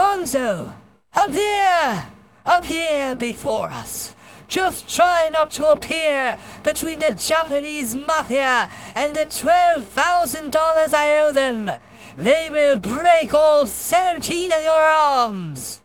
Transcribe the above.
Bonzo, up here, up here before us. Just try not to appear between the Japanese mafia and the twelve thousand dollars I owe them. They will break all seventeen of your arms.